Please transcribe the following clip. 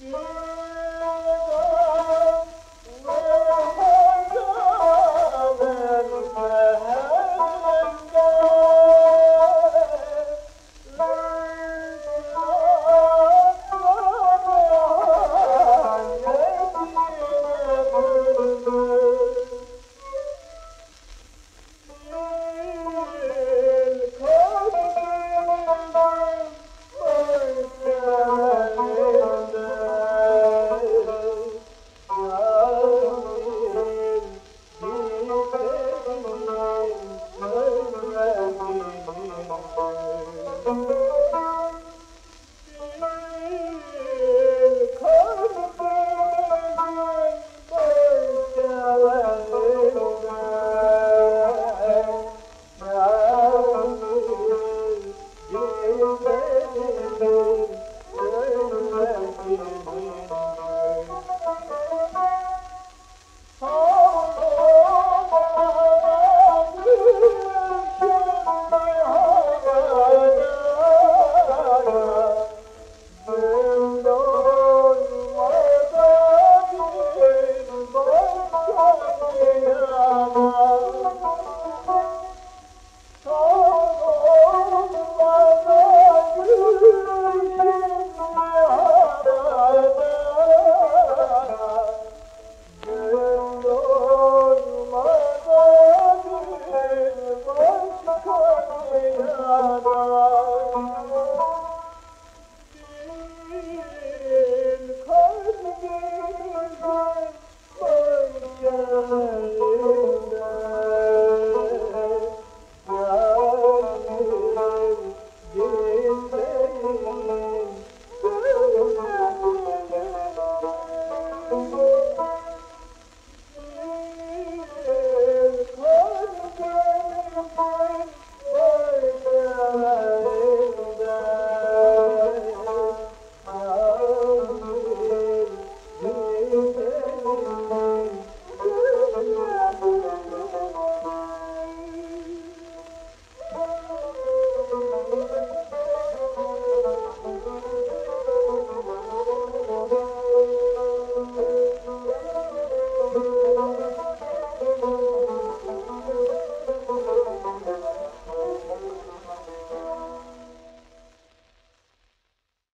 Yeah.